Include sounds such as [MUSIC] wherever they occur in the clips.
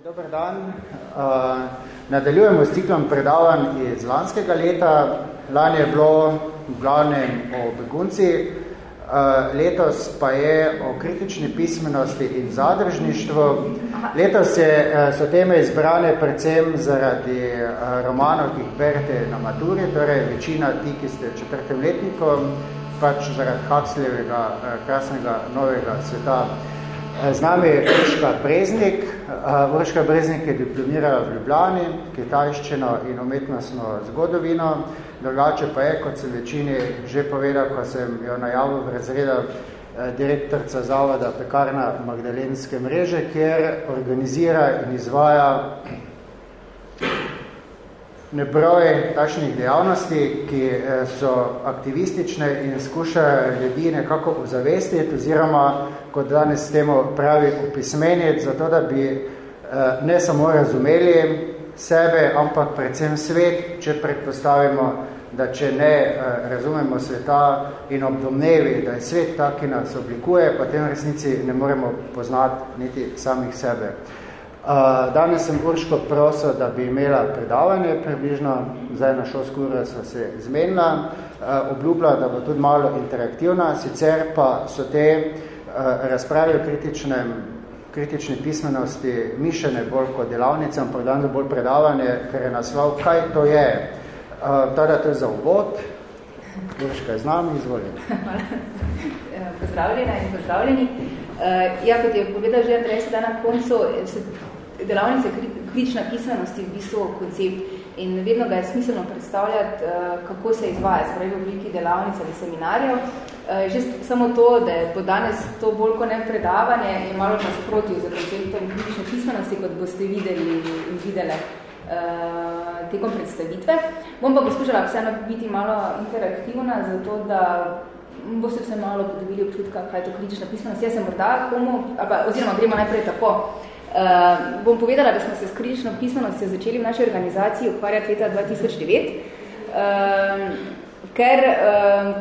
Dobar dan. Uh, nadaljujemo s ciklom predavanj iz lanskega leta. Lani je bilo v glavnem o begunci, uh, letos pa je o kritični pismenosti in zadržništvu. Letos je, uh, so teme izbrane predvsem zaradi uh, romanov, ki jih berete na maturi, torej večina ti, ki ste četrtem letniku, pač zaradi Huxleyjevega krasnega novega sveta. Z nami je Urška Breznik. Urška Breznik je diplomirala v Ljubljani, kitarščino in umetnostno zgodovino. Drugače pa je, kot sem večini že povedal, ko sem jo najavil v razredu, direktorca Zavoda Pekarna Magdalenske mreže, kjer organizira in izvaja nebroj takšnih dejavnosti, ki so aktivistične in skušajo ljudi nekako ozavestiti oziroma kot danes temu pravi opismeniti, zato da bi ne samo razumeli sebe, ampak predvsem svet, če predpostavimo, da če ne razumemo sveta in obdomnevi, da je svet tak, ki nas oblikuje, potem v resnici ne moremo poznati niti samih sebe. Danes sem Urško prosil, da bi imela predavanje približno, zdaj na šolsko uro so se zmenila, obljubila, da bo tudi malo interaktivna, sicer pa so te razprave o kritičnem, kritični pismenosti mišljene bolj kot delavnice, ampak danes bolj predavanje, ker je naslov, kaj to je. Tada to je za uvod. Urška je z nami, izvoljena. [LAUGHS] Hvala. Pozdravljena in pozdravljeni. Ja, kot je povedal že Andrej, sedaj na koncu delavnice kritična pismenosti v bistvu koncept in vedno ga je smiselno predstavljati, kako se izvaja, spravi v obliki delavnic ali seminarjev. Že samo to, da je danes to bolj kot ne predavanje, je malo nasprotju za konceptom kritične pismenosti, kot boste videli in videle tekom predstavitve. Bom pa poskušala vseeno biti malo interaktivna, zato da boste vse malo podobili občutka, kaj je to kritična pismenost. Jaz sem morda komu, ali oziroma gremo najprej tako. Uh, bom povedala, da smo se s kritično pismenostjo začeli v naši organizaciji ukvarjati leta 2009, uh, ker, uh,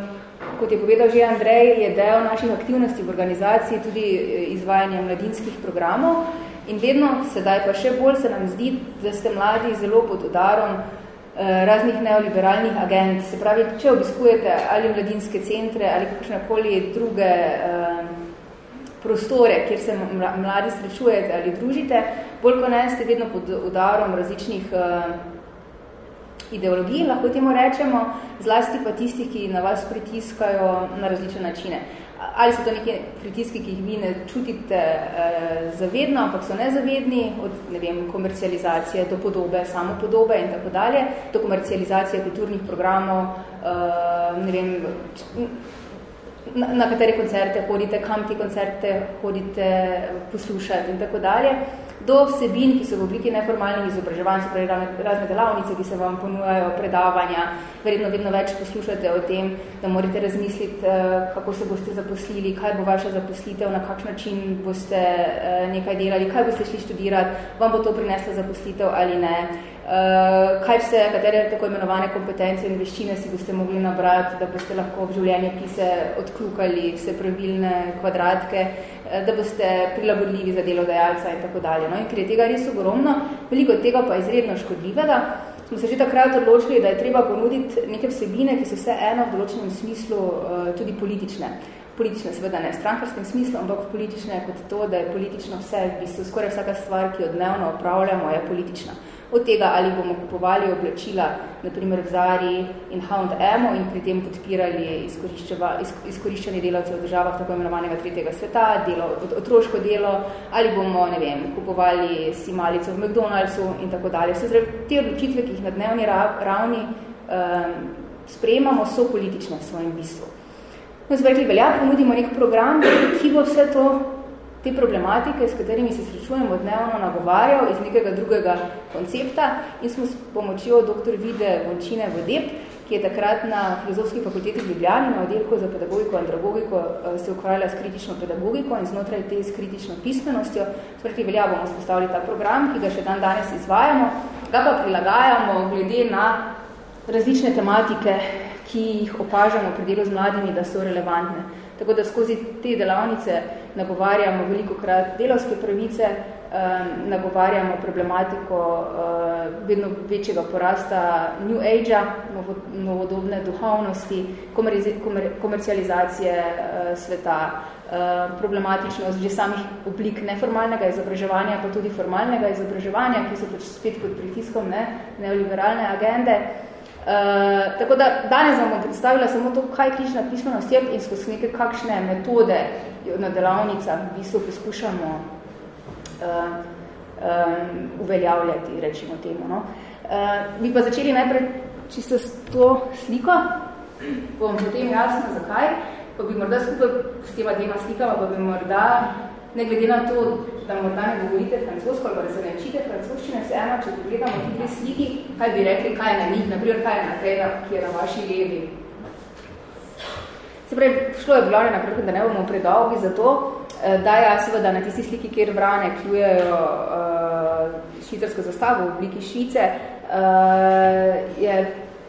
kot je povedal že Andrej, je del naših aktivnosti v organizaciji tudi izvajanje mladinskih programov in vedno, sedaj pa še bolj se nam zdi, da ste mladi zelo pod udarom uh, raznih neoliberalnih agent. Se pravi, če obiskujete ali mladinske centre ali kakšnekoli druge uh, prostore, kjer se mladi srečujete ali družite, bolj ko ne ste vedno pod udarom različnih uh, ideologij, lahko temu rečemo, zlasti pa tistih, ki na vas pritiskajo na različne načine. Ali so to neke pritiski, ki jih vi ne čutite uh, zavedno, ampak so nezavedni, od ne vem, komercializacije do podobe, samo podobe in tako dalje, do komercializacije kulturnih programov, uh, ne vem, na, na katere koncerte hodite, kam ti koncerte hodite poslušati in tako dalje, do vsebin, ki so v obliki neformalnih izobraževanj, se pravi razne delavnice, ki se vam ponujajo, predavanja, verjetno vedno več poslušate o tem, da morate razmisliti, kako se boste zaposlili, kaj bo vaša zaposlitev, na kakšen način boste nekaj delali, kaj boste šli študirati, vam bo to prineslo zaposlitev ali ne, Uh, kaj vse, katere tako imenovane kompetence in veščine si boste mogli nabrati, da boste lahko v življenje pise odklukali vse pravilne kvadratke, da boste prilagodljivi za delodajalca in tako dalje. No, in ker je tega res ogromno, veliko tega pa izredno škodljivega, smo se že takrat odločili, da je treba ponuditi neke vsebine, ki so vse eno v določenem smislu uh, tudi politične. Politične, seveda ne v strankarskem smislu, ampak politične kot to, da je politično vse, v bistvu skoraj vsaka stvar, ki jo dnevno opravljamo, je politična od tega, ali bomo kupovali oblačila, naprimer v Zari in H&M in pri tem podpirali izkoriščanje delavcev v državah tako imenovanega tretjega sveta, delo, otroško delo, ali bomo, ne vem, kupovali si malico v McDonald'su in tako dalje. So zdaj, te odločitve, ki jih na dnevni ravni um, sprejemamo, so politične v svojem bistvu. No, zdaj, velja, ponudimo nek program, ki bo vse to te problematike, s katerimi se srečujemo dnevno nagovarjal iz nekega drugega koncepta in smo s pomočjo dr. Vide Vončine Vodeb, ki je takrat na filozofski fakulteti v Ljubljani na oddelku za pedagogiko in andragogiko se ukvarjala s kritično pedagogiko in znotraj te s kritično pismenostjo. Sproti velja bomo spostavili ta program, ki ga še dan danes izvajamo, ga pa prilagajamo glede na različne tematike, ki jih opažamo pri delu z mladimi, da so relevantne. Tako da skozi te delavnice nagovarjamo veliko krat delovske pravice, nagovarjamo problematiko uh, vedno večjega porasta New Age-a, novo, novodobne duhovnosti, komer, komer, komercializacije uh, sveta, uh, problematičnost že samih oblik neformalnega izobraževanja, pa tudi formalnega izobraževanja, ki so pač spet pod pritiskom ne, neoliberalne agende. Uh, tako da danes vam bom predstavila samo to, kaj križna pismenost je in skozi neke kakšne metode na delavnicah v bistvu poskušamo uh, um, uveljavljati, rečimo temu. No. Uh, bi pa začeli najprej čisto s to sliko, bom potem jasno zakaj, pa bi morda skupaj s tema dvema slikama, pa bi morda, ne glede na to, da morda ne govorite francosko, ali pa da se ne čite francoščine, vse eno, če pogledamo ti dve sliki, kaj bi rekli, kaj je na njih, naprimer, kaj je na tega, ki je na vaši levi. Se pravi, šlo je v glavne naprej, da ne bomo predolgi za to, Eh, da ja, seveda na tisti sliki, kjer vrane kljujejo uh, švicarsko zastavo v obliki Švice, uh, je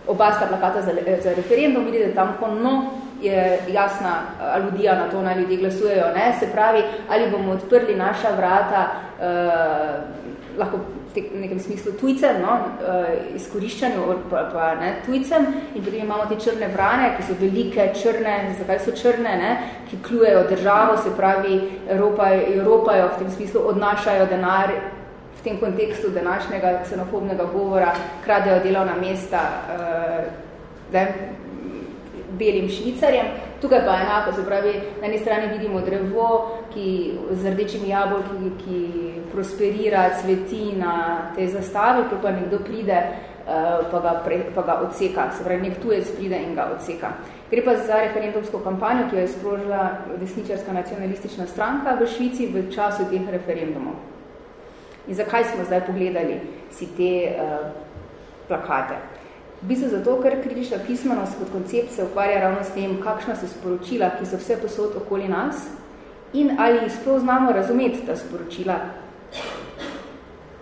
oba sta plakata za, za referendum, vidite tam no, je jasna aludija na to, naj ljudje glasujejo, ne, se pravi, ali bomo odprli naša vrata, uh, lahko v nekem smislu tujcem, no, uh, izkoriščanju pa, pa ne, tujcem. In potem imamo te črne vrane, ki so velike, črne, zakaj so črne, ne, ki klujejo državo, se pravi, Evropajo, Evropajo v tem smislu odnašajo denar v tem kontekstu današnjega ksenofobnega govora, kradejo delovna mesta uh, ne, belim švicarjem. Tukaj pa enako, se pravi, na eni strani vidimo drevo, ki z rdečimi jabolki, ki prosperira, cveti na tej zastavi, pa nekdo pride, uh, pa, ga pre, pa ga odseka, se pravi, nek tujec pride in ga odseka. Gre pa za referendumsko kampanjo, ki jo je sprožila desničarska nacionalistična stranka v Švici v času teh referendumov. In zakaj smo zdaj pogledali si te uh, plakate? V bistvu zato, ker kritična pismenost kot koncept se ukvarja ravno s tem, kakšna so sporočila, ki so vse posod okoli nas in ali sploh znamo razumeti ta sporočila.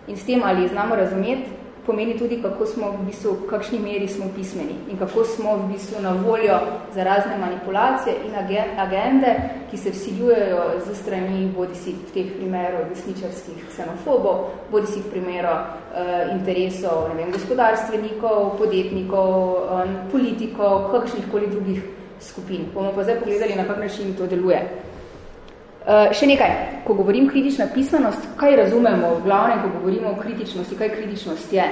In s tem, ali znamo razumeti, pomeni tudi, kako smo v bistvu, v kakšni meri smo pismeni in kako smo v bistvu na voljo za razne manipulacije in agende, ki se vsiljujejo z strani bodi si v teh primerov desničarskih ksenofobov, bodi si v primeru uh, interesov ne vem, gospodarstvenikov, podjetnikov, um, politikov, kakšnih koli drugih skupin. Bomo pa zdaj pogledali, na kak način to deluje. Uh, še nekaj, ko govorim kritična pismenost, kaj razumemo v glavnem, ko govorimo o kritičnosti, kaj kritičnost je?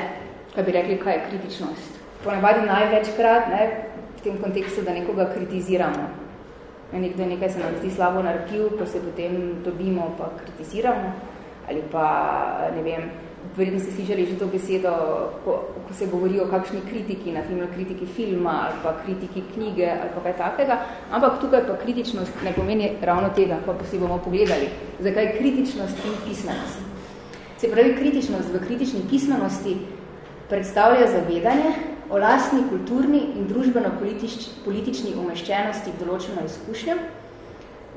Kaj bi rekli, kaj je kritičnost? Ponavadi največkrat ne, v tem kontekstu, da nekoga kritiziramo. Nekdo nekaj se nam zdi slabo naredil, pa se potem dobimo pa kritiziramo. Ali pa, ne vem, verjetno ste slišali že to besedo, ko, ko se govori o kakšni kritiki, na primer kritiki filma ali pa kritiki knjige ali pa kaj takega, ampak tukaj pa kritičnost ne pomeni ravno tega, pa si bomo pogledali, zakaj kritičnost in pismenost. Se pravi, kritičnost v kritični pismenosti predstavlja zavedanje o lastni kulturni in družbeno-politični umeščenosti v določeno izkušnjo,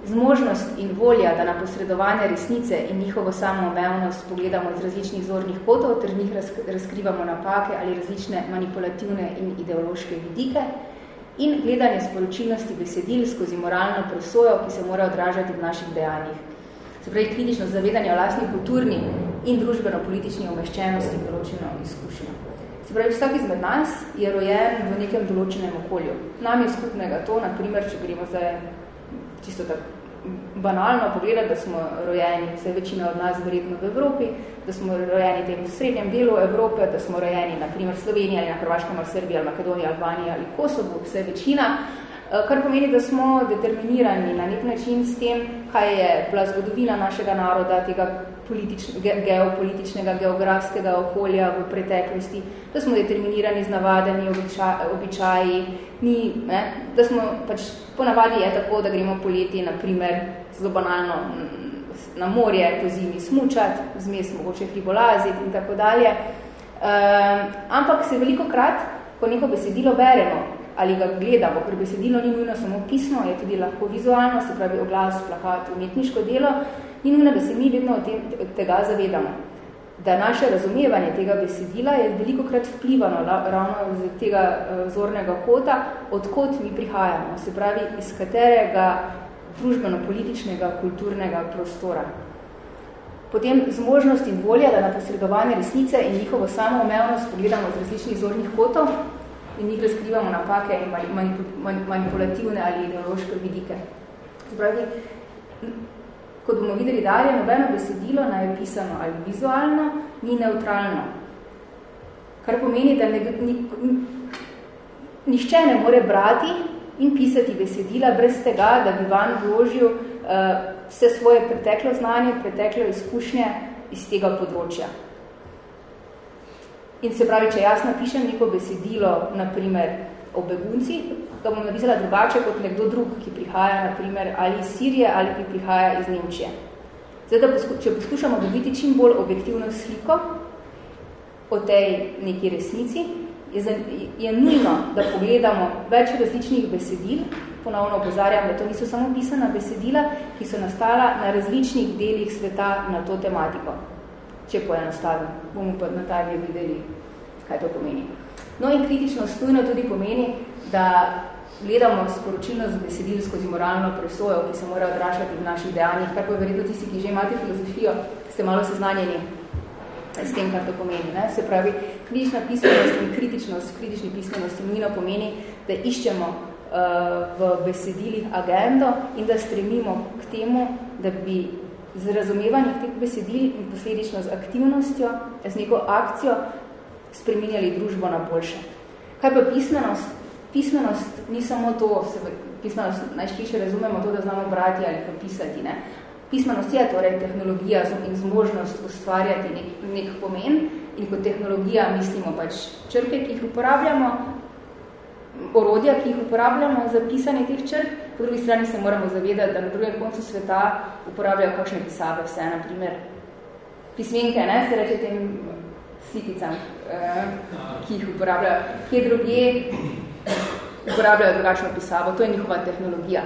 zmožnost in volja, da na posredovanje resnice in njihovo samoomevnost pogledamo z različnih zornih kotov, ter njih razkrivamo napake ali različne manipulativne in ideološke vidike, in gledanje sporočilnosti besedil skozi moralno presojo, ki se mora odražati v naših dejanjih. Se pravi, kritično zavedanje o lastni kulturni in družbeno-politični omeščenosti v določeno izkušnjo. Se pravi, vsak izmed nas je rojen v nekem določenem okolju. Nam je skupnega to, na primer, če gremo zdaj čisto tako banalno pogledati, da smo rojeni, vse večina od nas verjetno v Evropi, da smo rojeni tem v srednjem delu Evrope, da smo rojeni na primer Sloveniji ali na Hrvaškem ali Srbiji ali Makedoniji, Albaniji ali Kosovo, vse večina, kar pomeni, da smo determinirani na nek način s tem, kaj je bila zgodovina našega naroda, tega geopolitičnega, geografskega okolja v preteklosti, da smo determinirani z navadami, običaji, ni, ne, da smo pač ponavadi je tako, da gremo poleti, na primer, zelo banalno na morje, po zimi smučati, zmes mogoče hribolaziti in tako dalje. Um, ampak se veliko krat, ko neko besedilo beremo ali ga gledamo, ker besedilo ni nujno samo pismo, je tudi lahko vizualno, se pravi oglas, plakat, umetniško delo, ni nujno, da se mi vedno od tega zavedamo. Da naše razumevanje tega besedila je veliko krat vplivano ravno z tega eh, zornega kota, odkot mi prihajamo, se pravi, iz katerega družbeno-političnega, kulturnega prostora. potem zmožnost in volja, da na posredovanje resnice in njihovo samoumevnost pogledamo z različnih zornih kotov in njih razkrivamo napake in manipulativne ali ideološke vidike. Zbravi, kot bomo videli dalje, nobeno besedilo naj je pisano ali vizualno, ni neutralno. Kar pomeni, da ne, ni, nihče ne more brati in pisati besedila brez tega, da bi van vložil uh, vse svoje preteklo znanje, preteklo izkušnje iz tega področja. In se pravi, če jaz napišem neko besedilo, naprimer o begunci, ga bom napisala drugače kot nekdo drug, ki prihaja naprimer ali iz Sirije ali ki prihaja iz Nemčije. Zdaj, da posku, če poskušamo dobiti čim bolj objektivno sliko o tej neki resnici, je, je nujno, da pogledamo več različnih besedil, ponovno opozarjam, da to niso samo pisana besedila, ki so nastala na različnih delih sveta na to tematiko če poenostavim, bomo pa na taj videli, kaj to pomeni. No in kritičnost nujno tudi pomeni, da gledamo sporočilno z besedil skozi moralno presojo, ki se mora odrašati v naših dejanjih, kar pa verjetno tisti, ki že imate filozofijo, ste malo seznanjeni s tem, kar to pomeni. Ne? Se pravi, kritična pismenost in kritičnost kritični pismenosti nujno pomeni, da iščemo uh, v besedilih agendo in da stremimo k temu, da bi z razumevanjem teh besedil in posledično z aktivnostjo, z neko akcijo, spreminjali družbo na boljše. Kaj pa pismenost? Pismenost ni samo to, se pismenost najšliše razumemo to, da znamo brati ali pa pisati. Ne? Pismenost je torej tehnologija in zmožnost ustvarjati nek, nek pomen in kot tehnologija mislimo pač črke, ki jih uporabljamo, orodja, ki jih uporabljamo za pisanje teh črk, drugi strani se moramo zavedati, da na drugem koncu sveta uporabljajo kakšne pisave, vse, na primer pismenke, ne, se reče tem slikicam, eh, ki jih uporabljajo, kje drugje uporabljajo drugačno pisavo, to je njihova tehnologija.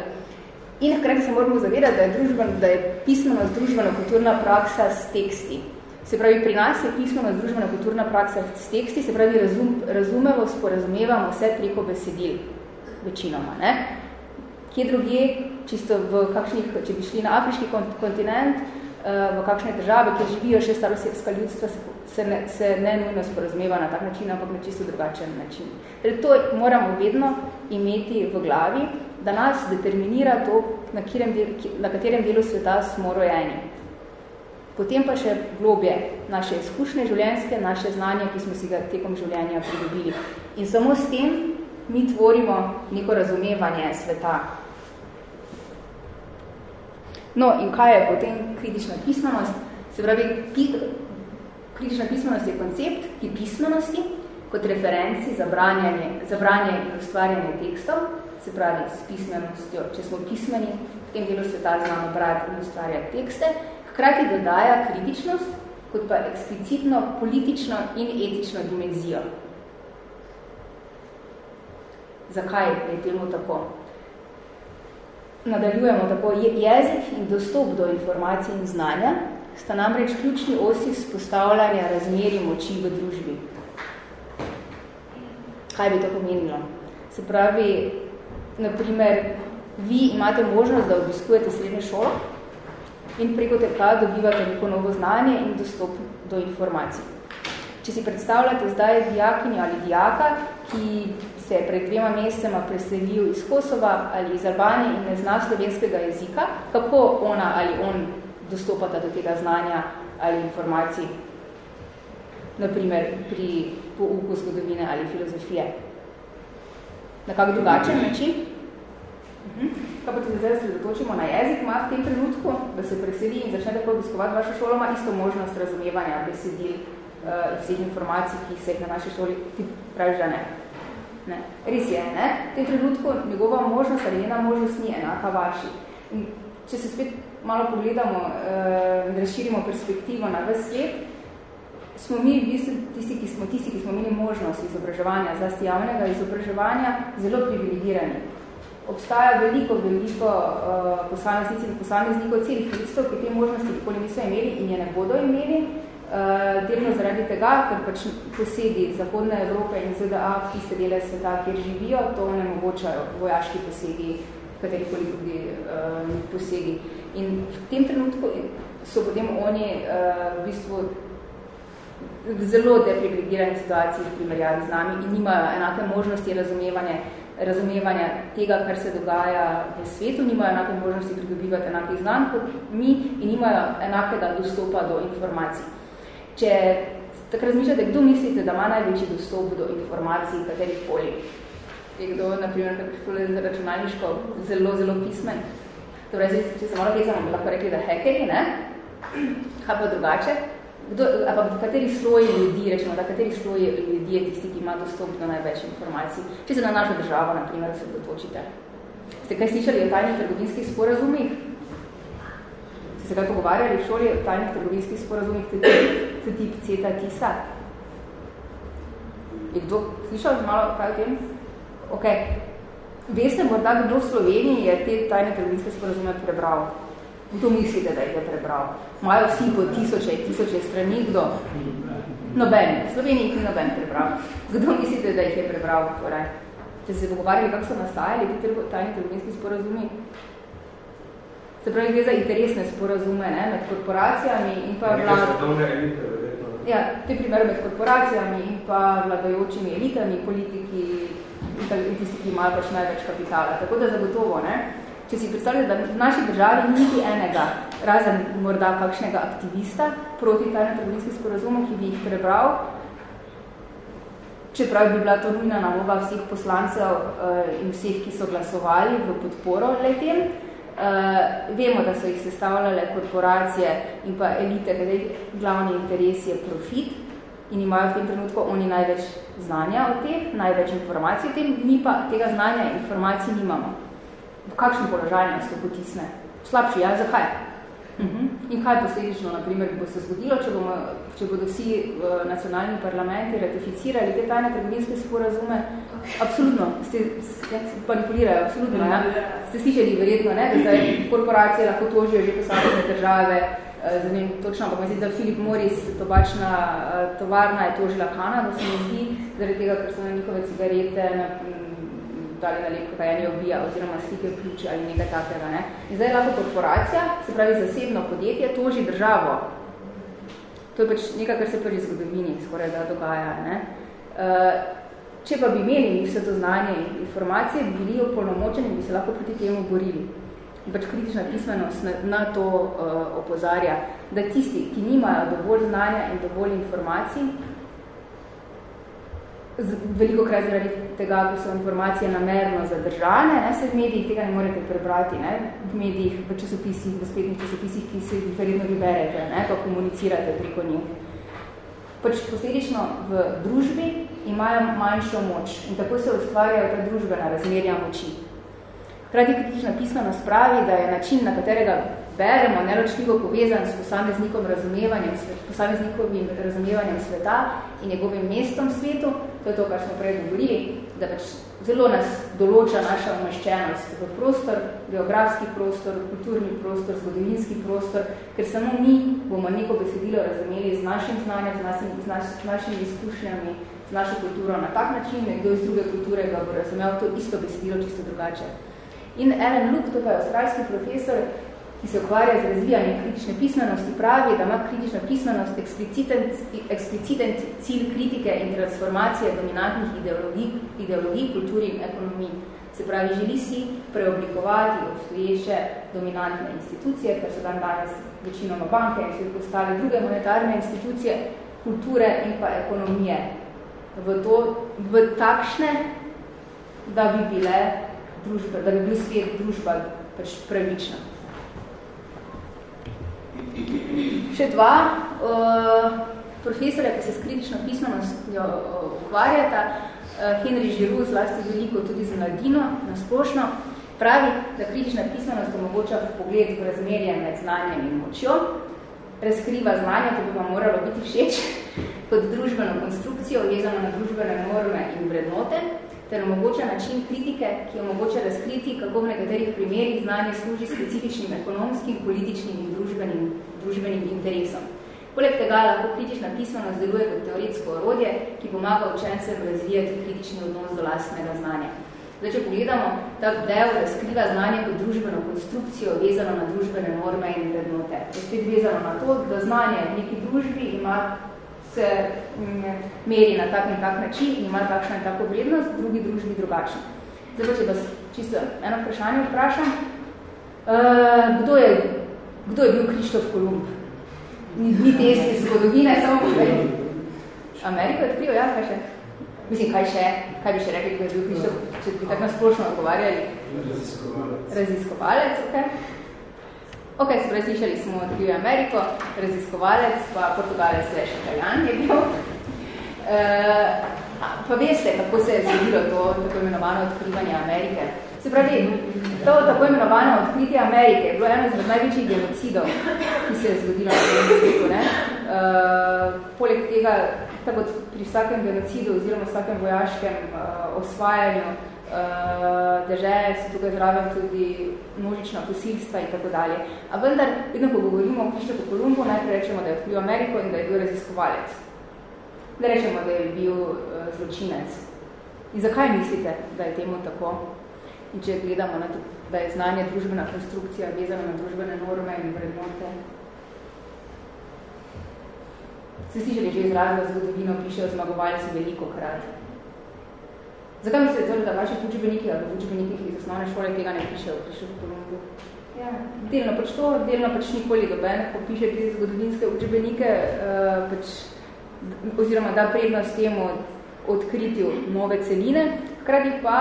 In hkrati se moramo zavedati, da je, družben, da je pismenost družbeno-kulturna praksa s teksti. Se pravi, pri nas je pismeno združbena kulturna praksa s teksti, se pravi, razum, razumevo, sporazumevamo vse preko besedil, večinoma. Ne? Kje drugje, čisto v kakšnih, če bi šli na afriški kontinent, eh, v kakšne države, kjer živijo še starosetska ljudstva, se ne, se ne nujno sporazumeva na tak način, ampak na čisto drugačen način. Torej, to moramo vedno imeti v glavi, da nas determinira to, na, del, na katerem delu sveta smo rojeni. Potem pa še globje naše izkušnje življenjske, naše znanje, ki smo si ga tekom življenja pridobili. In samo s tem mi tvorimo neko razumevanje sveta. No, in kaj je potem kritična pismenost? Se pravi, kritična pismenost je koncept, ki pismenosti kot referenci za branjanje, za branjanje in ustvarjanje tekstov, se pravi s pismenostjo, če smo pismeni, v tem delu sveta znamo brati in ustvarjati tekste, hkrati dodaja kritičnost kot pa eksplicitno politično in etično dimenzijo. Zakaj je temu tako? Nadaljujemo tako. Jezik in dostop do informacij in znanja sta namreč ključni osi spostavljanja razmeri moči v družbi. Kaj bi to pomenilo? Se pravi, naprimer, vi imate možnost, da obiskujete srednjo šolo, in preko tega dobivate neko novo znanje in dostop do informacij. Če si predstavljate zdaj dijakinjo ali dijaka, ki se je pred dvema mesecema preselil iz Kosova ali iz Albanije in ne zna slovenskega jezika, kako ona ali on dostopata do tega znanja ali informacij, naprimer pri pouku zgodovine ali filozofije. Na kak drugačen način? -huh. Kaj pa se zdaj sredotočimo na jezik, ima v tem trenutku, da se preseli in začne tako obiskovati vašo šolo, ima isto možnost razumevanja besedil uh, vseh informacij, ki se jih na naši šoli ti praviš, da ne. Ne. Res je, ne? v tem trenutku njegova možnost ali njena možnost ni enaka vaši. In če se spet malo pogledamo in uh, razširimo perspektivo na ves svet, smo mi v bistvu tisti, ki smo tisti, ki smo imeli možnost izobraževanja, zlasti javnega izobraževanja, zelo privilegirani obstaja veliko, veliko uh, posameznic in posameznikov celih listov, ki te možnosti nikoli niso imeli in je ne bodo imeli, delno zaradi tega, ker pač posedi Zahodne Evrope in ZDA v tiste dele sveta, kjer živijo, to ne mogočajo vojaški posedi, katerikoli drugi uh, posedi. In v tem trenutku so potem oni uh, v bistvu v zelo deprivilegirani situaciji v primerjavi z nami in nimajo enake možnosti razumevanja, razumevanja tega, kar se dogaja v svetu, nimajo enake možnosti pridobivati enakih znanj kot mi in nimajo enakega dostopa do informacij. Če tako razmišljate, kdo mislite, da ima največji dostop do informacij, katerih poli? Je kdo, na primer, za računalniško zelo, zelo pismen? Torej, če se malo vezamo, lahko rekli, da hekeri, ne? Kaj pa drugače? Kdo, ali kateri sloji ljudi, rečemo, da kateri sloji ljudi je tisti, ki ima dostop do največ informacij? Če se na našo državo, na primer, se dotočite. Ste kaj slišali o tajnih trgovinskih sporazumih? Ste se kaj pogovarjali v šoli o tajnih trgovinskih sporazumih, tudi tip CETA TISA? Je kdo slišal malo kaj o tem? Ok. Veste morda, kdo v Sloveniji je te tajne trgovinske sporazume prebral? Kdo mislite, da jih je prebral? Imajo vsi po tisoče in tisoče strani, kdo? Noben. V Sloveniji ni noben prebral. Kdo mislite, da jih je prebral? Torej? Če se pogovarjali, kako so nastajali ti tajni trgovinski sporazumi? Se pravi, gre za interesne sporazume ne? med korporacijami in pa vlad... Ja, te primere med korporacijami in pa vladajočimi elitami, politiki in tisti, ki imajo pač največ kapitala. Tako da zagotovo, ne? Če si predstavljate, da v naši državi niti enega, razen morda kakšnega aktivista proti tajno trgovinski sporazumu, ki bi jih prebral, čeprav bi bila to nujna naloga vseh poslancev uh, in vseh, ki so glasovali v podporo letem. Uh, vemo, da so jih sestavljale korporacije in pa elite, da glavni interes je profit in imajo v tem trenutku oni največ znanja o teh, največ informacij o tem, mi pa tega znanja in informacij nimamo v kakšen položaj nas to potisne? Slabši, ja, zakaj? Uh -huh. In kaj posledično, na primer, bo se zgodilo, če, bomo, če bodo vsi uh, nacionalni parlamenti ratificirali te tajne trgovinske sporazume? Absolutno, ste, ja, manipulirajo, absolutno. Ja. Ste slišali verjetno, ne, da zdaj korporacije lahko tožijo že posamezne države, uh, vem, točno, ampak mislim, da Philip Morris, tobačna uh, tovarna, je tožila Kanado, se mi zdi, zaradi tega, ker so na njihove cigarete na, dali na lepko kajenje obija oziroma slike ključe ali nekaj takega. Ne? In zdaj lahko korporacija, se pravi zasebno podjetje, toži državo. To je pač nekaj, kar se prvi zgodovini skoraj da dogaja. Ne? Uh, če pa bi imeli vse to znanje in informacije, bi bili opolnomočeni bi se lahko proti temu borili. Pač kritična pismenost na, na to uh, opozarja, da tisti, ki nimajo dovolj znanja in dovolj informacij, veliko krat zaradi tega, ko so informacije namerno zadržane, ne, se v medijih tega ne morete prebrati, ne, v medijih, v časopisih, v spletnih časopisih, ki se jih verjetno vi berete, ne, pa komunicirate preko njih. Pač posledično v družbi imajo manjšo moč in tako se ustvarjajo ta družbena razmerja moči. Hrati kritična pismenost pravi, da je način, na katerega beremo, neročljivo povezan s posameznikom razumevanjem, posameznikovim razumevanjem sveta in njegovim mestom v svetu, to je to, kar smo prej govorili, da pač zelo nas določa naša umeščenost v prostor, geografski prostor, kulturni prostor, zgodovinski prostor, ker samo mi bomo neko besedilo razumeli z našim znanjem, z, našim, z, naš, z našimi izkušnjami, z našo kulturo na tak način, nekdo iz druge kulture ga bo razumel to isto besedilo čisto drugače. In Ellen Luke, to pa je avstralski profesor, ki se ukvarja z razvijanjem kritične pismenosti, pravi, da ima kritična pismenost ekspliciten, ekspliciten cilj kritike in transformacije dominantnih ideologij, ideologij kulturi in ekonomiji. Se pravi, želi si preoblikovati obstoječe dominantne institucije, ker so dan danes večinoma banke in so postali druge monetarne institucije, kulture in pa ekonomije. V, to, v takšne, da bi bile družbe, da bi bil svet družba pač pravična. Še dva uh, profesorja, ki se s kritično pismenostjo uh, ukvarjata, uh, Henry Giroux, zlasti veliko tudi z mladino, nasplošno, pravi, da kritična pismenost omogoča pogled v razmerje med znanjem in močjo, razkriva znanje, to bi vam moralo biti všeč, [LAUGHS] kot družbeno konstrukcijo, vezano na družbene norme in vrednote, ter omogoča način kritike, ki omogoča razkriti, kako v nekaterih primerih znanje služi specifičnim ekonomskim, političnim in družbenim, družbenim interesom. Poleg tega lahko kritična pismenost deluje kot teoretsko orodje, ki pomaga učencem razvijati kritični odnos do lastnega znanja. Zdaj, če pogledamo, ta del razkriva znanje kot družbeno konstrukcijo, vezano na družbene norme in vrednote. To je vezano na to, da znanje v neki družbi ima se mm, meri na tak in tak način in ima takšno in tako vrednost, drugi družbi drugačno. Zdaj pa, če vas čisto eno vprašanje vprašam, uh, kdo, je, kdo je bil Krištof Kolumb? Ni, ni testi zgodovine, samo povedali. Ameriko je odkril, ja, kaj še? Mislim, kaj še? Kaj bi še rekli, kdo je bil Krištof, če bi tako nasplošno odgovarjali? Raziskovalec. Raziskovalec, ok. Ok, se pravi, slišali smo odkril Ameriko, raziskovalec, pa Portugalec slash Italijan je bil. Uh, pa veste, kako se je zgodilo to tako imenovano odkrivanje Amerike. Se pravi, to tako imenovano odkritje Amerike je bilo eno izmed največjih genocidov, ki se je zgodilo na tem svetu. Ne? Uh, poleg tega, tako pri vsakem genocidu oziroma vsakem vojaškem uh, osvajanju, dežele so tukaj zraven tudi množična posilstva in tako dalje. A vendar, vedno, ko govorimo o Krištofu Kolumbu, najprej rečemo, da je odkril Ameriko in da je bil raziskovalec. Ne rečemo, da je bil uh, zločinec. In zakaj mislite, da je temu tako? In če gledamo na to, da je znanje družbena konstrukcija vezana na družbene norme in vrednote. Se slišali že izraz, da zgodovino pišejo zmagovalci veliko krat. Zakaj mislite, torej, da vaši učbeniki ali učbeniki iz osnovne šole tega ne pišejo, pišejo v Kolumbu? Ja, delno pač to, delno pač nikoli doben, ko piše te zgodovinske učbenike, uh, pač, oziroma da prednost temu odkritju nove celine, hkrati pa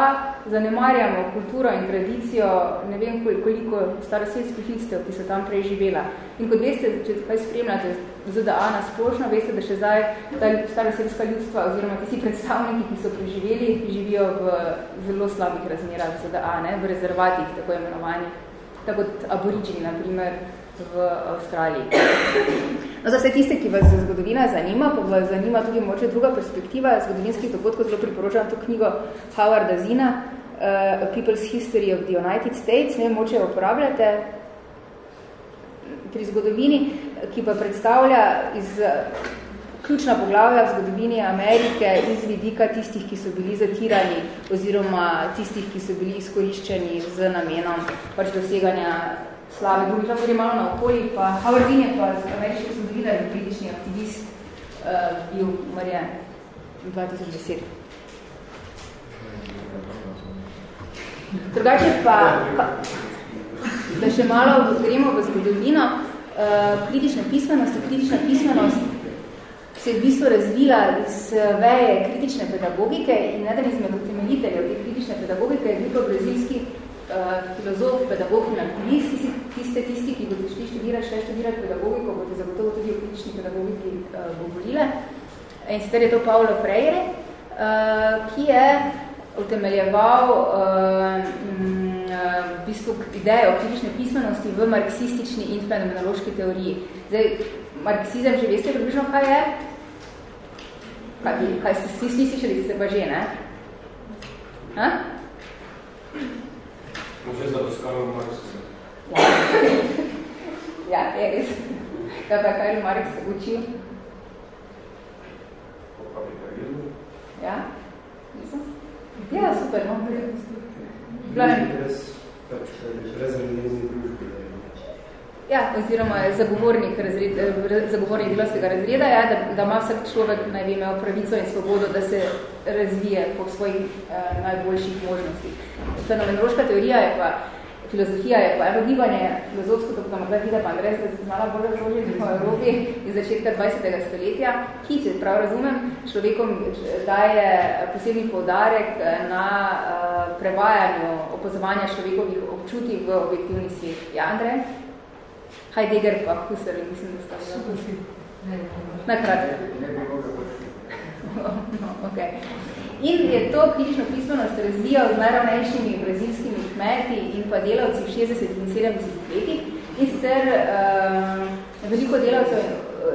zanemarjamo kulturo in tradicijo, ne vem koliko staroselskih listev, ki so tam prej živela. In kot veste, če kaj spremljate ZDA na splošno, veste, da še zdaj ta staroselska ljudstva oziroma tisti predstavniki, ki so preživeli, živijo v zelo slabih razmerah v ZDA, ne, v rezervatih, tako imenovanih, tako kot aboričini, na primer, v Avstraliji. No, za vse tiste, ki vas zgodovina zanima, pa vas zanima tudi moče druga perspektiva zgodovinskih dogodkov, zelo priporočam to knjigo Howarda Zina, uh, People's History of the United States, ne moče jo uporabljate pri zgodovini, ki pa predstavlja iz ključna poglavja v zgodovini Amerike iz vidika tistih, ki so bili zatirani oziroma tistih, ki so bili izkoriščeni z namenom pač doseganja slave drugih, lahko je malo na okolji, pa Howard Dean je pa z ameriške zgodovine in kritični aktivist uh, bil v 2010. Drugače pa, pa, da še malo gremo v zgodovino, kritična pismenost, kritična pismenost se je v bistvu razvila iz veje kritične pedagogike in eden izmed utemeljiteljev te kritične pedagogike je bil brazilski uh, filozof, pedagog in aktivist, tisti, tiste, tisti, ki bodo šli študirati, še študirati pedagogiko, bodo zagotovo tudi v kritični pedagogiki uh, govorile. In sicer je to Paulo Freire, uh, ki je utemeljeval uh, v bistvu idejo kritične pismenosti v marksistični in fenomenološki teoriji. Zdaj, marksizem že veste približno, kaj je? Kaj, kaj ste vsi slišali, ste pa že, ne? Ha? Može za Karl Marx. [LAUGHS] Ja. ja, je res. Kaj pa Karl Marx učil? Ja? Nisem? Ja, super, no. Glavnem. Pač, brez religizni družbi. Ja, oziroma zagovornik, razred, zagovornik delovskega razreda, ja, da, da ima vsak človek naj bi imel pravico in svobodo, da se razvije po svojih eh, najboljših možnostih. Fenomenološka teorija je pa, filozofija je pa eno gibanje, filozofsko, tako da morda vide pa Andrej, da se znala bolj razložiti po Evropi iz začetka 20. stoletja, ki, če prav razumem, človekom daje posebni poudarek na uh, prevajanju opozovanja človekovih občutij v objektivni svet. Ja, Andrej? Heidegger pa Husserl, mislim, da sta bila. Na kratko. no, okay. In je to kritično pismenost razvijal z najravnejšimi brazilskimi kmeti in pa delavci v 60 in 70 letih. In sicer uh, veliko delavcev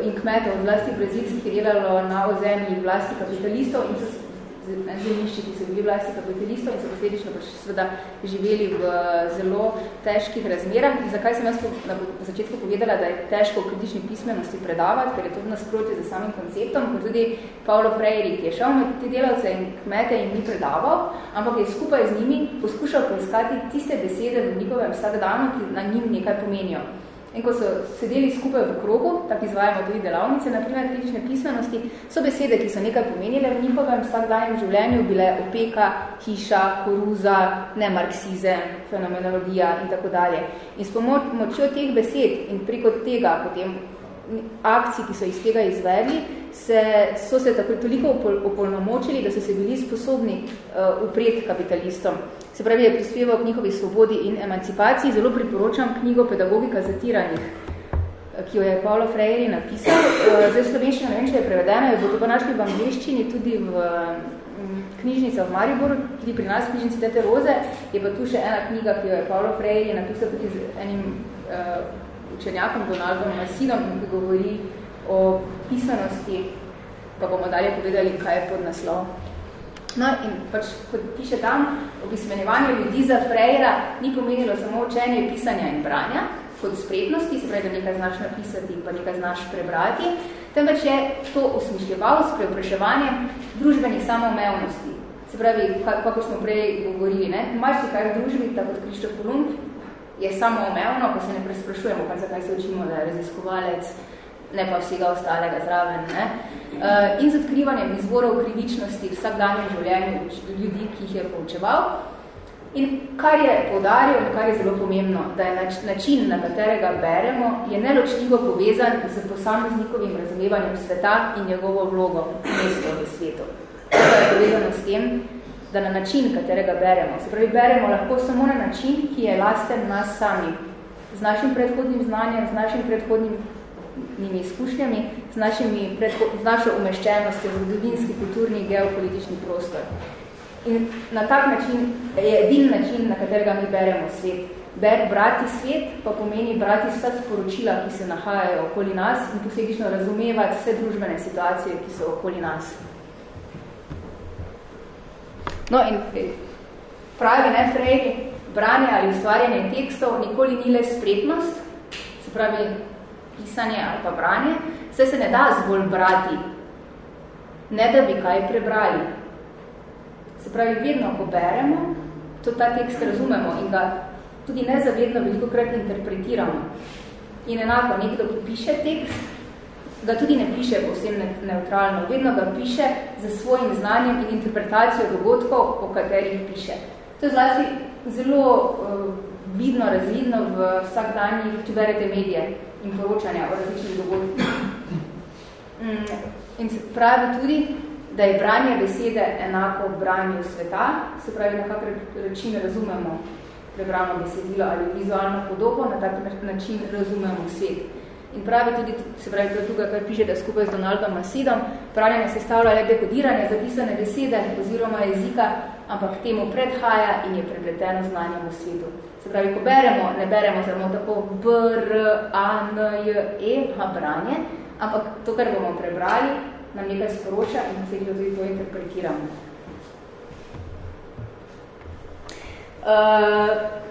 in kmetov, vlasti brazilskih, je delalo na ozemlji vlasti kapitalistov in so zemljišči, ki so bili vlasti kapitalistov in so posledično pač seveda živeli v zelo težkih razmerah. Zakaj sem jaz na začetku povedala, da je težko v kritični pismenosti predavati, ker je to v nasprotju za samim konceptom, kot tudi Paulo Freire, ki je šel med te delavce in kmete in ni predaval, ampak je skupaj z njimi poskušal poiskati tiste besede v njihovem vsakdanu, ki na njim nekaj pomenijo. In ko so sedeli skupaj v krogu, tako izvajamo tudi delavnice, na primer kritične pismenosti, so besede, ki so nekaj pomenile v njihovem vsakdanjem življenju, bile opeka, hiša, koruza, ne marksizem, fenomenologija in tako dalje. In s pomočjo teh besed in preko tega potem akcij, ki so iz tega izvedli, se, so se tako toliko opolnomočili, da so se bili sposobni uh, upreti kapitalistom. Se pravi, je prispeval k njihovi svobodi in emancipaciji. Zelo priporočam knjigo Pedagogika zatiranih, eh, ki jo je Paulo Freire napisal. Uh, zdaj v slovenščini, ne vem, če je prevedena, jo bodo pa našli v angliščini tudi v um, knjižnica v Mariboru, tudi pri nas knjižnici Tete Roze. Je pa tu še ena knjiga, ki jo je Paulo Freire napisal tudi z enim uh, učenjakom Donaldom Masinom, ki govori o pisanosti, pa bomo dalje povedali, kaj je pod naslov. No in pač, kot piše tam, opismenjevanje ljudi za Freira ni pomenilo samo učenje pisanja in branja, kot spretnosti, se pravi, da nekaj znaš napisati in pa nekaj znaš prebrati, temveč je to osmišljeval s preopraševanjem družbenih samoumevnosti. Se pravi, kako smo prej govorili, ne? Mar si kaj v družbi, tako kot Krištof Kolumb, je samo omevno, ko se ne presprašujemo, pa zakaj se učimo, da je raziskovalec, ne pa vsega ostalega zraven. Ne? Uh, in z odkrivanjem izvorov krivičnosti v vsakdanjem življenju ljudi, ki jih je poučeval. In kar je podaril, kar je zelo pomembno, da je nač način, na katerega beremo, je neločljivo povezan z posameznikovim razumevanjem sveta in njegovo vlogo mesto v svetu. To je povezano s tem, da na način, katerega beremo. Se pravi, beremo lahko samo na način, ki je lasten nas sami. Z našim predhodnim znanjem, z našim predhodnim njimi izkušnjami, z, našimi z našo umeščenostjo v zgodovinski, kulturni, geopolitični prostor. In na tak način je edin način, na katerega mi beremo svet. Ber, brati svet pa pomeni brati vsa sporočila, ki se nahajajo okoli nas in posledično razumevati vse družbene situacije, ki so okoli nas. No in eh, pravi, ne, Freire, branje ali ustvarjanje tekstov nikoli ni le spretnost, se pravi pisanje ali pa branje, vse se ne da zgolj brati, ne da bi kaj prebrali. Se pravi, vedno, ko beremo, to ta tekst razumemo in ga tudi nezavedno veliko krat interpretiramo. In enako, nekdo, ki piše tekst, ga tudi ne piše povsem neutralno, vedno ga piše za svojim znanjem in interpretacijo dogodkov, o katerih piše. To je zlasti zelo uh, vidno, razvidno v vsakdanjih, če berete medije in poročanja o različnih dogodkih. Mm, in se pravi tudi, da je branje besede enako branju sveta, se pravi, na kakor način razumemo prebrano besedilo ali vizualno podobo, na tak način razumemo svet. In pravi tudi, se pravi, to tukaj, kar piše, da skupaj z Donaldom Masidom, pravljanje se stavlja le dekodiranje zapisane besede oziroma jezika, ampak temu predhaja in je prepleteno znanjem v svetu. Se pravi, ko beremo, ne beremo samo tako B, R, A, N, J, E, ha, branje, ampak to, kar bomo prebrali, nam nekaj sporoča in se tudi to interpretiramo. Uh,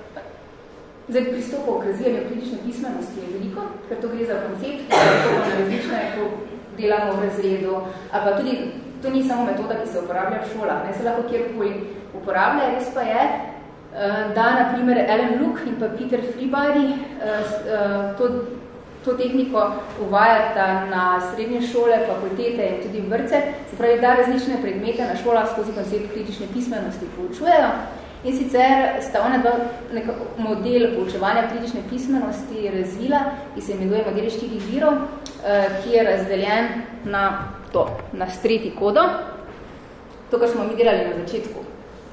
Zdaj, pristopov k razvijanju kritične pismenosti je veliko, ker to gre za koncept, ki je na različne, ko delamo v razredu, ali pa tudi, to ni samo metoda, ki se uporablja v šolah, ne se lahko kjerkoli uporablja, res pa je, eh, da na primer Ellen Luke in pa Peter Freebody eh, eh, to, to tehniko uvajata na srednje šole, fakultete in tudi vrce, se pravi, da različne predmete na šolah skozi koncept kritične pismenosti poučujejo, In sicer sta ona dva model poučevanja kritične pismenosti razvila, ki se imenuje model štirih virov, eh, ki je razdeljen na to, na streti kodo, to, kar smo mi delali na začetku.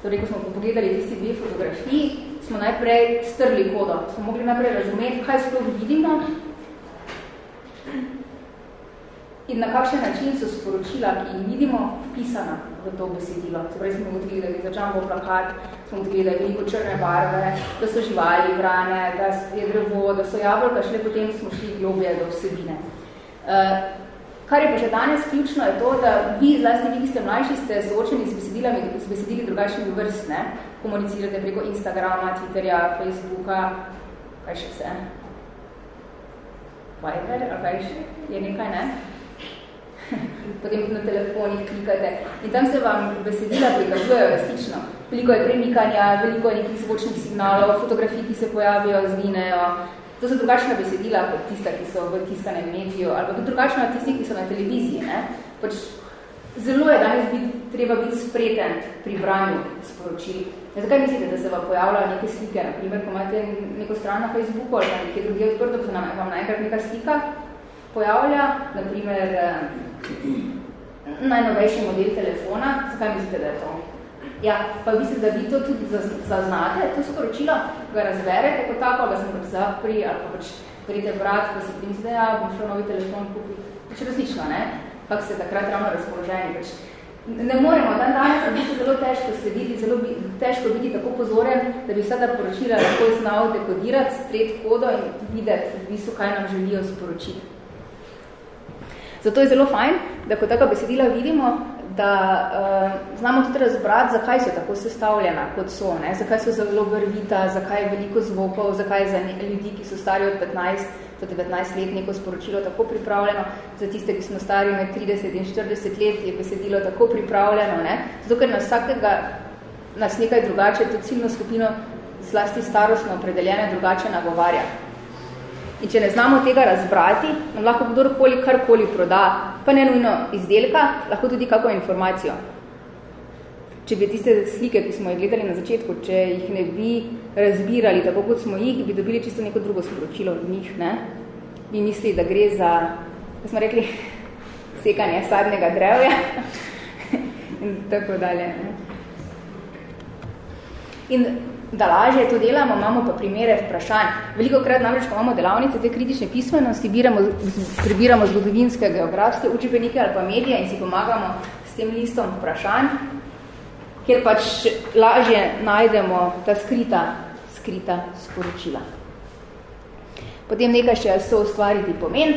Torej, ko smo pogledali tisti dve fotografiji, smo najprej strli kodo. Smo mogli najprej razumeti, kaj sploh vidimo, in na kakšen način so sporočila, ki jih vidimo, vpisana v to besedilo. Se pravi, smo odkrili, da je za Džambo plakat, smo odkrili, da je veliko črne barve, da so živali brane, da je drevo, da so jabolka, šle potem smo šli globje do vsebine. Uh, Kar je pa še danes ključno je to, da vi, zlasti vi, ki ste mlajši, ste soočeni z besedilami, z besedili drugačnimi vrst, ne? Komunicirate preko Instagrama, Twitterja, Facebooka, kaj še vse? Viber, ali kaj še? Je nekaj, ne? Potem na telefonih klikate. In tam se vam besedila prikazujejo resnično. Veliko je premikanja, veliko je nekih zvočnih signalov, fotografij, ki se pojavijo, zginejo, To so drugačna besedila kot tista, ki so v tiskanem mediju, ali pa drugačna od tistih, ki so na televiziji. Ne? Pač zelo je danes biti, treba biti spreten pri branju sporočil. Ja, zakaj mislite, da se vam pojavljajo neke slike? Naprimer, ko imate neko stran na Facebooku ali nekje druge odprto, nam, vam naenkrat neka slika pojavlja, naprimer najnovejši model telefona, zakaj mislite, da je to? Ja, pa mislim, da vi to tudi zaznate, to sporočilo, ga razberete kot tako, ga sem pač zapri, ali pa pač pridete brat, pa si potem mislite, ja, bom šel novi telefon kupiti. Pač resnično, ne? Kak se takrat ravno razpoloženi. Pač ne moremo, dan danes je biti zelo težko slediti, zelo bi, težko biti tako pozoren, da bi vse ta poročila lahko znal dekodirati, stret kodo in videti, v bistvu, kaj nam želijo sporočiti. Zato je zelo fajn, da ko taka besedila vidimo, da uh, znamo tudi razbrati, zakaj so tako sestavljena, kot so, ne? zakaj so zelo vrvita, zakaj je veliko zvokov, zakaj je za ljudi, ki so stari od 15 do 19 let neko sporočilo tako pripravljeno, za tiste, ki smo stari med 30 in 40 let, je besedilo tako pripravljeno, ne? zato ker nas vsakega, nas nekaj drugače, to ciljno skupino, zlasti starostno opredeljene, drugače nagovarja. In če ne znamo tega razbrati, nam lahko kdorkoli karkoli proda, pa ne nujno izdelka, lahko tudi kako informacijo. Če bi tiste slike, ki smo jih gledali na začetku, če jih ne bi razbirali tako, kot smo jih, bi dobili čisto neko drugo sporočilo od njih. Ne? Bi mislili, da gre za, da smo rekli, [LAUGHS] sekanje sadnega drevja [LAUGHS] in tako dalje. Ne? In da lažje to delamo, imamo pa primere vprašanj. Veliko krat namreč, ko imamo delavnice te kritične pismenosti, biramo, prebiramo zgodovinske, geografske učbenike ali pa medije in si pomagamo s tem listom vprašanj, kjer pač lažje najdemo ta skrita, skrita sporočila. Potem nekaj še so ustvariti pomen,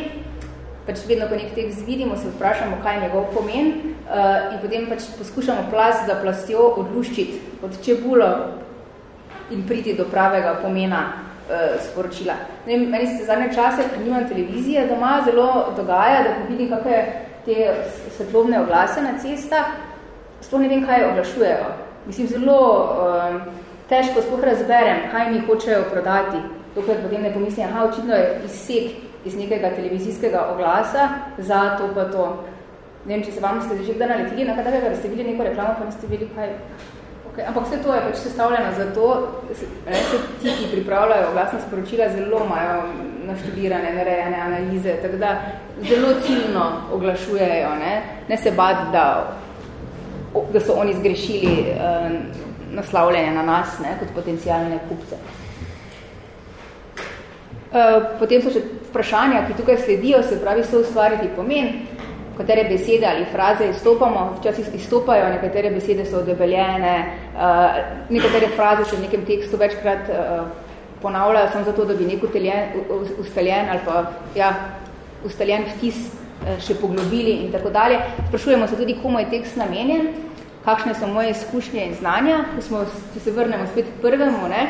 pač vedno, ko nek tekst vidimo, se vprašamo, kaj je njegov pomen uh, in potem pač poskušamo plast za plastjo odluščiti od čebulo in priti do pravega pomena uh, sporočila. Ne, meni se zadnje čase, ker nimam televizije doma, zelo dogaja, da ko vidim kakve te svetlobne oglase na cestah, sploh ne vem, kaj oglašujejo. Mislim, zelo um, težko sploh razberem, kaj mi hočejo prodati, dokler potem ne pomislim, aha, očitno je izsek iz nekega televizijskega oglasa za to pa to. Ne vem, če se vam ste že kdaj naletili na katerega, da ste bili neko reklamo, pa niste bili, kaj ampak vse to je pač sestavljeno zato, se ti, ki pripravljajo glasna sporočila, zelo imajo naštudirane, narejene analize, tako da zelo ciljno oglašujejo, ne, ne se bati, da, da so oni zgrešili uh, naslavljanje na nas, ne, kot potencijalne kupce. Uh, potem so še vprašanja, ki tukaj sledijo, se pravi, so ustvariti pomen, katere besede ali fraze izstopamo, včasih izstopajo, nekatere besede so odebeljene, uh, nekatere fraze se v nekem tekstu večkrat uh, ponavljajo samo zato, da bi nek uteljen, ustaljen ali pa ja, ustaljen vtis uh, še poglobili in tako dalje. Sprašujemo se tudi, komu je tekst namenjen, kakšne so moje izkušnje in znanja, ko smo, če se vrnemo spet k prvemu, ne,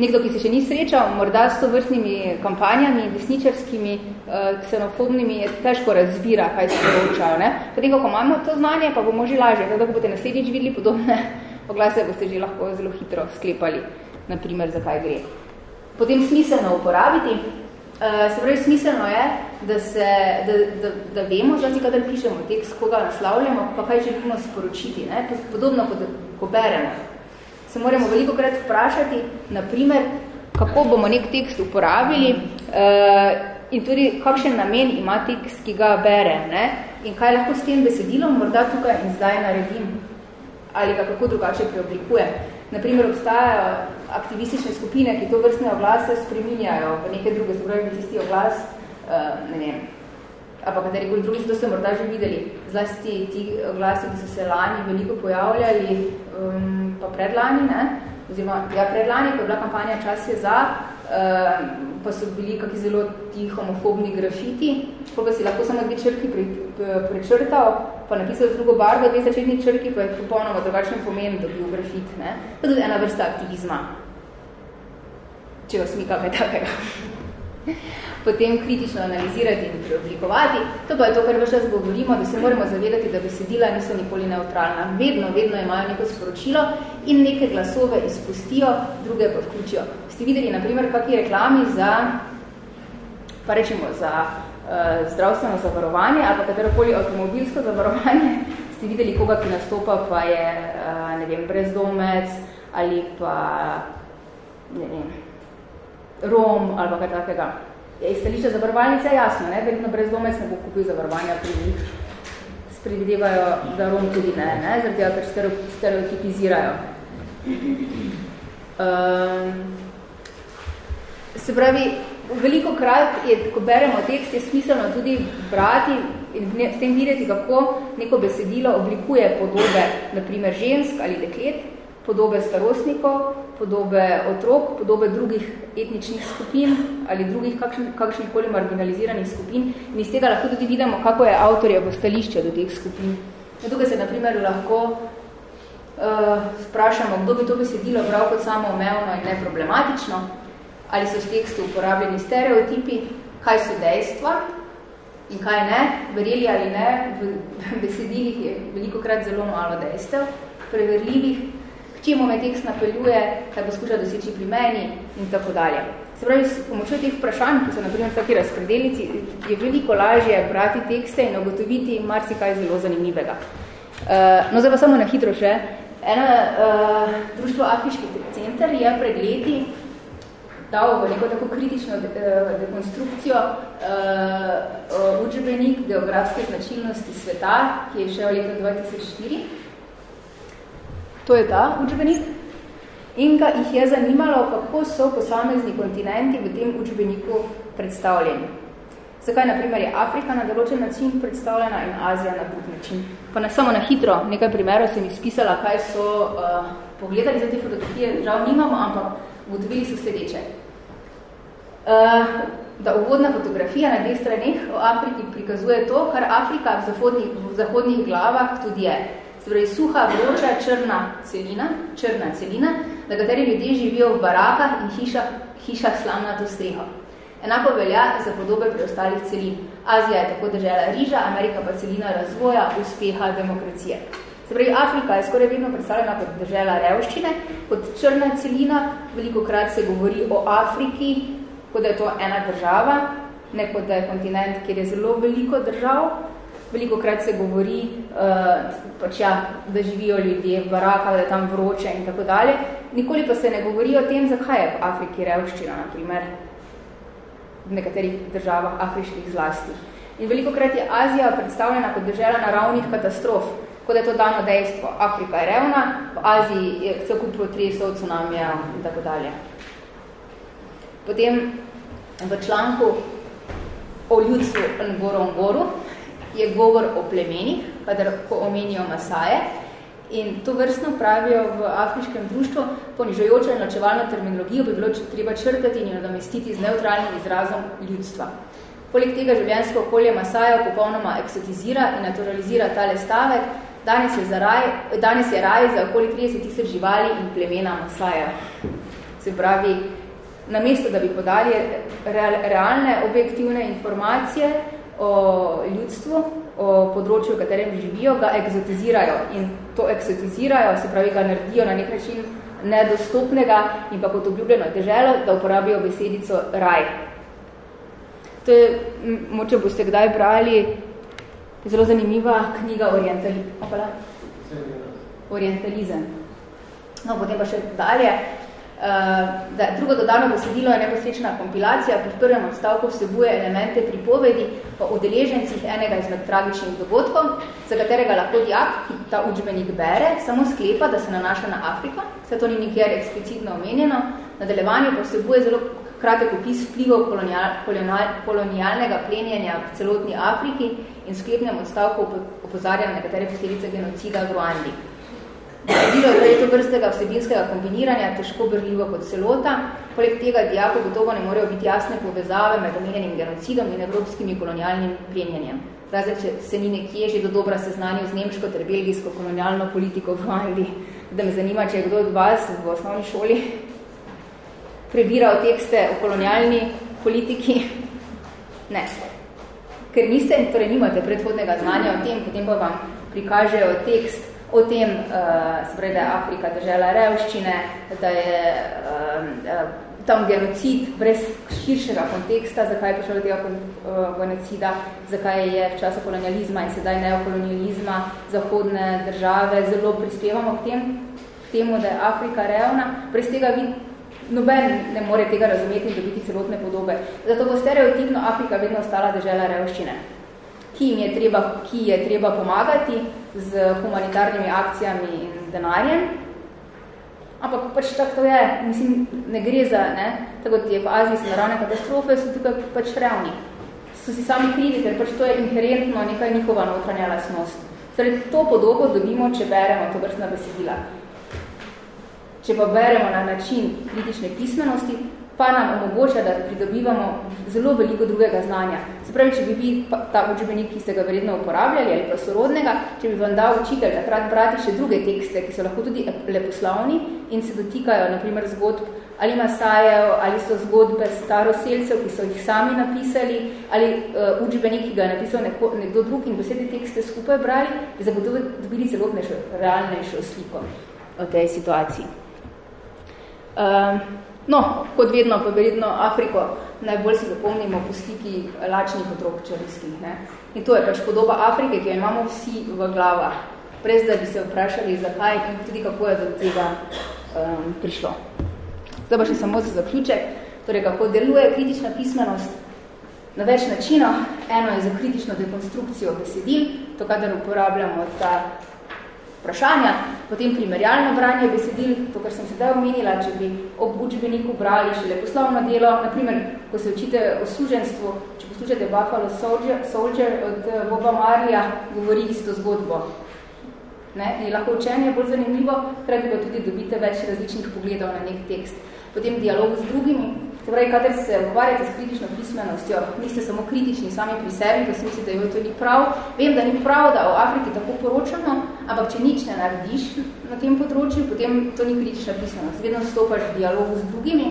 nekdo, ki se še ni srečal, morda s to vrstnimi kampanjami, desničarskimi, uh, ksenofobnimi, je težko razbira, kaj se poročajo. Potem, ko imamo to znanje, pa bomo že lažje. Tako, ko boste naslednjič videli podobne [LAUGHS] oglase, boste že lahko zelo hitro sklepali, naprimer, zakaj gre. Potem smiselno uporabiti. Uh, se pravi, smiselno je, da, se, da, da, da vemo, zlasti, kadar pišemo tekst, koga naslavljamo, pa kaj želimo sporočiti. Ne? Podobno, kot ko beremo se moramo veliko krat vprašati, naprimer, kako bomo nek tekst uporabili uh, in tudi kakšen namen ima tekst, ki ga bere ne? in kaj lahko s tem besedilom morda tukaj in zdaj naredim ali ga kako drugače preoblikujem. Naprimer, obstajajo aktivistične skupine, ki to vrstne oglase spreminjajo v neke druge, pravi, tisti oglas, uh, ne vem, ali pa kateri bolj drugi, to ste morda že videli, zlasti ti oglasi, ki so se lani veliko pojavljali, um, pa predlani, ne? oziroma ja, predlani, ko je bila kampanja Čas je za, uh, pa so bili kaki zelo ti homofobni grafiti, pa si lahko samo dve črki pre, prečrtal, pa napisal drugo barvo, dve začetni črki, pa je popolnoma drugačen pomen dobil grafit. Ne? To je tudi ena vrsta aktivizma, če vas mika kaj takega potem kritično analizirati in preoblikovati. To pa je to, kar vse čas govorimo, da se moramo zavedati, da besedila niso nikoli neutralna. Vedno, vedno imajo neko sporočilo in neke glasove izpustijo, druge pa vključijo. Ste videli, na primer, kakšni reklami za, pa rečemo, za uh, zdravstveno zavarovanje ali pa katerokoli avtomobilsko zavarovanje, [LAUGHS] ste videli koga, ki nastopa, pa je, uh, ne vem, brezdomec ali pa, ne vem, Rom ali kaj takega. Je iz stališča zavarovalnice jasno, ne? verjetno brezdomec ne bo kupil zavarovanja pri njih. Sprevidevajo, da Rom tudi ne, ne? zaradi tega, ker stereotipizirajo. Um, se pravi, veliko krat je, ko beremo tekst, je smiselno tudi brati in s tem videti, kako neko besedilo oblikuje podobe, naprimer žensk ali deklet, podobe starostnikov, podobe otrok, podobe drugih etničnih skupin ali drugih kakšnih, kakšnih koli marginaliziranih skupin. In iz tega lahko tudi vidimo, kako je avtorjevo stališče do teh skupin. In tukaj se na primer lahko uh, sprašamo, kdo bi to besedilo bral kot samo omevno in neproblematično, ali so v tekstu uporabljeni stereotipi, kaj so dejstva in kaj ne, verjeli ali ne, v besedilih je veliko krat zelo malo dejstev, preverljivih, čemu me tekst napeljuje, kaj poskuša doseči pri meni in tako dalje. Se pravi, s pomočjo teh vprašanj, ki so naprimer taki razpredelnici, je veliko lažje brati tekste in ugotoviti marsikaj zelo zanimivega. Uh, no, zdaj pa samo na hitro še. Eno uh, društvo Afriški center je pred leti dal v neko tako kritično de, uh, dekonstrukcijo uh, učbenik geografske značilnosti sveta, ki je šel leta 2004 To je ta učbenik. In ga jih je zanimalo, kako so posamezni kontinenti v tem učbeniku predstavljeni. Zakaj, na primer, je Afrika na določen način predstavljena in Azija na drug način. Pa ne samo na hitro, nekaj primerov sem izpisala, kaj so uh, pogledali za te fotografije, žal nimamo, ampak ugotovili so sledeče. Uh, da uvodna fotografija na dveh straneh o Afriki prikazuje to, kar Afrika v zahodnih, v zahodnih glavah tudi je. Torej, suha, vroča, črna celina, črna celina, na kateri ljudje živijo v barakah in hišah, hišah slamnato streho. Enako velja za podobe preostalih celin. Azija je tako držela riža, Amerika pa celina razvoja, uspeha, demokracije. Pravi, Afrika je skoraj vedno predstavljena kot držela revščine, kot črna celina, veliko krat se govori o Afriki, kot da je to ena država, ne kot da je kontinent, kjer je zelo veliko držav, veliko krat se govori, uh, pač ja, da živijo ljudje v barakah, da je tam vroče in tako dalje. Nikoli pa se ne govori o tem, zakaj je v Afriki revščina, na primer, v nekaterih državah afriških zlasti. In veliko krat je Azija predstavljena kot država naravnih katastrof, kot je to dano dejstvo. Afrika je revna, v Aziji je vse kup potresov, tsunamija in tako dalje. Potem v članku o ljudstvu Ngoru Ngoru, je govor o plemenih, kadar ko omenijo Masaje. In to vrstno pravijo v afriškem društvu, ponižajočo in načevalno terminologijo bi bilo treba črtati in nadomestiti z neutralnim izrazom ljudstva. Poleg tega življenjsko okolje Masajev popolnoma eksotizira in naturalizira tale stavek. Danes je, za raj, danes je raj za okoli 30 tisoč živali in plemena Masajev. Se pravi, namesto da bi podali real, realne, objektivne informacije, o ljudstvu, o področju, v katerem živijo, ga egzotizirajo in to egzotizirajo, se pravi, ga naredijo na nek način nedostopnega in pa kot obljubljeno deželo, da uporabijo besedico raj. To je, moče boste kdaj brali, zelo zanimiva knjiga Orientali, Orientalizem. No, potem pa še dalje, da drugo dodano besedilo je neposrečna kompilacija, pri prvem odstavku vsebuje elemente pripovedi o udeležencih enega izmed tragičnih dogodkov, za katerega lahko dijak, ki ta učbenik bere, samo sklepa, da se nanaša na Afriko, se to ni nikjer eksplicitno omenjeno, nadaljevanje pa vsebuje zelo kratek opis vplivov kolonial, kolonial, kolonialnega plenjenja v celotni Afriki in v sklepnem odstavku opozarja na nekatere posledice genocida v Ruandi. Bilo je to vrstega vsebinskega kombiniranja težko brljivo kot celota, poleg tega dijako gotovo ne morejo biti jasne povezave med omenjenim genocidom in evropskimi kolonialnim plenjenjem. Razen, če se ni nekje že do dobra seznanil z nemško ter belgijsko kolonialno politiko v Angliji, da me zanima, če je kdo od vas v osnovni šoli prebiral tekste o kolonialni politiki. Ne. Ker niste torej nimate predhodnega znanja o tem, potem pa vam prikažejo tekst o tem, uh, spravi, da je Afrika držala revščine, da je uh, uh, tam genocid brez širšega konteksta, zakaj je prišel do tega genocida, zakaj je v času kolonializma in sedaj neokolonializma zahodne države zelo prispevamo k, tem, k temu, da je Afrika revna. Brez tega vi noben ne more tega razumeti in dobiti celotne podobe. Zato bo stereotipno Afrika vedno ostala držela revščine ki jim je treba, ki je treba pomagati z humanitarnimi akcijami in denarjem. Ampak pač tako to je, mislim, ne gre za, ne, tako kot je v Aziji so naravne katastrofe, so tukaj pač revni. So si sami krivi, ker pač to je inherentno neka njihova notranja lasnost. Torej, to podobo dobimo, če beremo to vrstna besedila. Če pa beremo na način kritične pismenosti, pa nam omogoča, da pridobivamo zelo veliko drugega znanja. Se pravi, če bi vi ta učbenik, ki ste ga verjetno uporabljali ali pa sorodnega, če bi vam dal učitelj takrat brati še druge tekste, ki so lahko tudi leposlovni in se dotikajo, naprimer, zgodb ali Masajev, ali so zgodbe staroselcev, ki so jih sami napisali, ali uh, učbenik, ki ga je napisal neko, nekdo drug in besede tekste skupaj brali, bi zagotovo dobili celotnejšo, realnejšo sliko o tej situaciji. Uh, No, kot vedno, pa verjetno Afriko najbolj si zapomnimo po sliki lačnih otrok čarijskih. Ne? In to je pač podoba Afrike, ki jo imamo vsi v glavah, prez da bi se vprašali, zakaj in tudi kako je do tega um, prišlo. Zdaj pa še samo za zaključek, torej kako deluje kritična pismenost na več načinov. Eno je za kritično dekonstrukcijo besedil, to kadar uporabljamo ta vprašanja, potem primerjalno branje besedil, to, kar sem sedaj omenila, če bi ob učbeniku brali šele poslovno delo, naprimer, ko se učite o služenstvu, če poslušate Buffalo Soldier, Soldier od eh, Boba Marlija, govori isto zgodbo. Ne? Je lahko učenje bolj zanimivo, hkrati pa tudi dobite več različnih pogledov na nek tekst. Potem dialog z drugimi, Se pravi, kadar se ukvarjate s kritično pismenostjo, niste samo kritični sami pri sebi, ko si mislite, da je to ni prav. Vem, da ni prav, da o Afriki tako poročamo, ampak če nič ne narediš na tem področju, potem to ni kritična pismenost. Vedno stopaš v dialogu z drugimi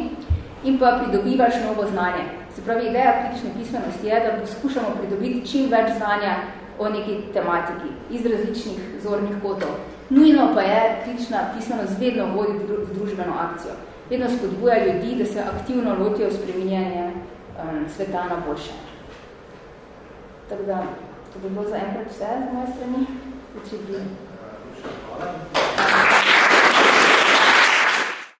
in pa pridobivaš novo znanje. Se pravi, ideja kritične pismenosti je, da poskušamo pridobiti čim več znanja o neki tematiki iz različnih zornih kotov. Nujno pa je kritična pismenost vedno vodi v družbeno akcijo vedno spodbuja ljudi, da se aktivno lotijo spreminjanja um, sveta na boljše. Tako da, to bi bilo za enkrat vse z moje strani. Bi... Hvala.